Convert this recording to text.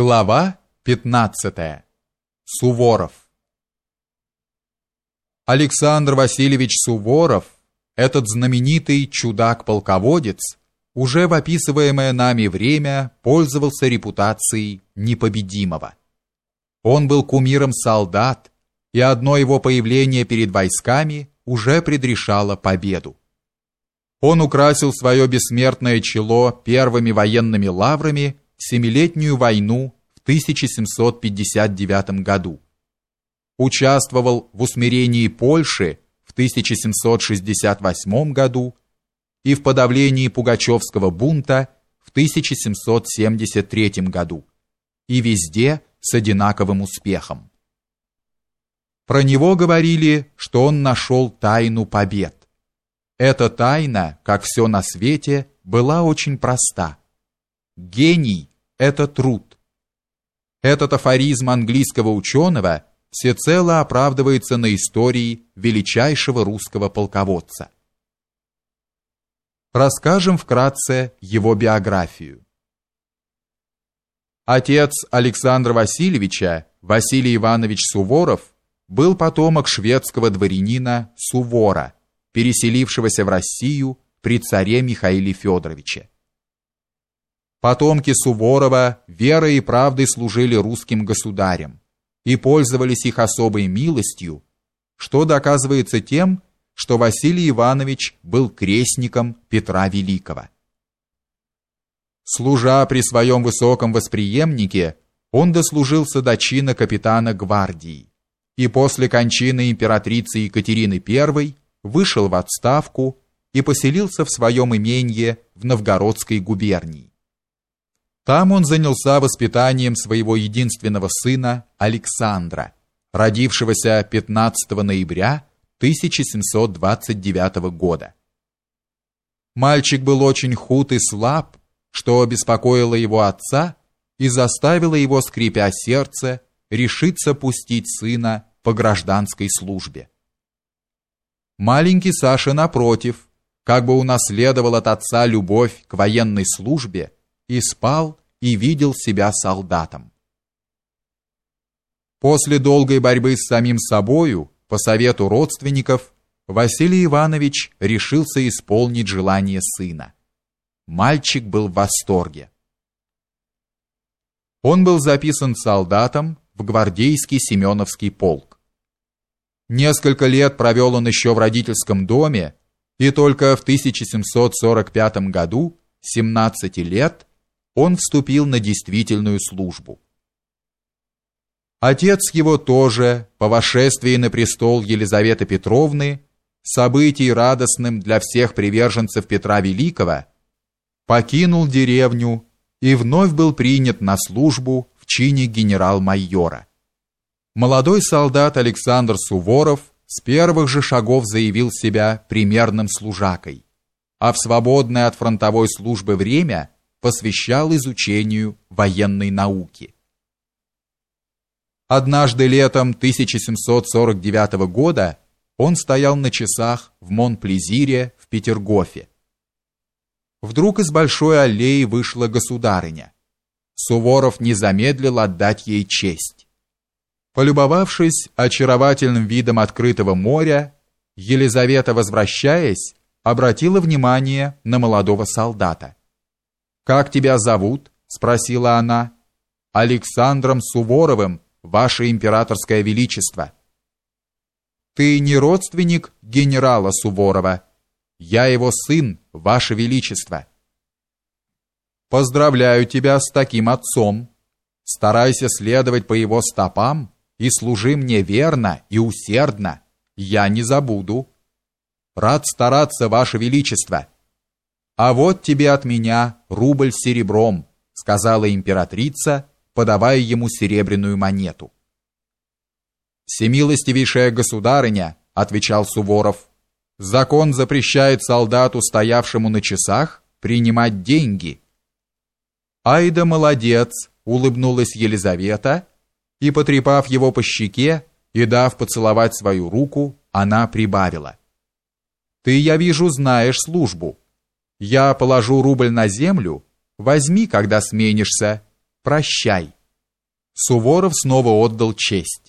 Глава 15. Суворов. Александр Васильевич Суворов, этот знаменитый чудак-полководец, уже в описываемое нами время пользовался репутацией непобедимого. Он был кумиром солдат, и одно его появление перед войсками уже предрешало победу. Он украсил свое бессмертное чело первыми военными лаврами Семилетнюю войну в 1759 году. Участвовал в усмирении Польши в 1768 году и в подавлении Пугачевского бунта в 1773 году. И везде с одинаковым успехом. Про него говорили, что он нашел тайну побед. Эта тайна, как все на свете, была очень проста. Гений это труд. Этот афоризм английского ученого всецело оправдывается на истории величайшего русского полководца. Расскажем вкратце его биографию. Отец Александра Васильевича, Василий Иванович Суворов, был потомок шведского дворянина Сувора, переселившегося в Россию при царе Михаиле Федоровиче. Потомки Суворова верой и правдой служили русским государям и пользовались их особой милостью, что доказывается тем, что Василий Иванович был крестником Петра Великого. Служа при своем высоком восприемнике, он дослужился до чина капитана гвардии и после кончины императрицы Екатерины I вышел в отставку и поселился в своем имении в Новгородской губернии. Там он занялся воспитанием своего единственного сына Александра, родившегося 15 ноября 1729 года. Мальчик был очень худ и слаб, что обеспокоило его отца и заставило его, скрипя сердце, решиться пустить сына по гражданской службе. Маленький Саша, напротив, как бы унаследовал от отца любовь к военной службе и спал, и видел себя солдатом. После долгой борьбы с самим собою, по совету родственников, Василий Иванович решился исполнить желание сына. Мальчик был в восторге. Он был записан солдатом в гвардейский Семеновский полк. Несколько лет провел он еще в родительском доме, и только в 1745 году, 17 лет, он вступил на действительную службу. Отец его тоже, по вошествии на престол Елизаветы Петровны, событий радостным для всех приверженцев Петра Великого, покинул деревню и вновь был принят на службу в чине генерал-майора. Молодой солдат Александр Суворов с первых же шагов заявил себя примерным служакой, а в свободное от фронтовой службы время – посвящал изучению военной науки. Однажды летом 1749 года он стоял на часах в Монплезире в Петергофе. Вдруг из большой аллеи вышла государыня. Суворов не замедлил отдать ей честь. Полюбовавшись очаровательным видом открытого моря, Елизавета, возвращаясь, обратила внимание на молодого солдата. Как тебя зовут? спросила она. Александром Суворовым, ваше императорское величество. Ты не родственник генерала Суворова. Я его сын, ваше величество. Поздравляю тебя с таким отцом. Старайся следовать по его стопам и служи мне верно и усердно. Я не забуду. Рад стараться, ваше величество. А вот тебе от меня рубль серебром, сказала императрица, подавая ему серебряную монету. Всемилостивейшая государыня, отвечал Суворов. Закон запрещает солдату, стоявшему на часах, принимать деньги. Ай да молодец, улыбнулась Елизавета, и потрепав его по щеке и дав поцеловать свою руку, она прибавила: Ты, я вижу, знаешь службу. Я положу рубль на землю, возьми, когда сменишься. Прощай. Суворов снова отдал честь.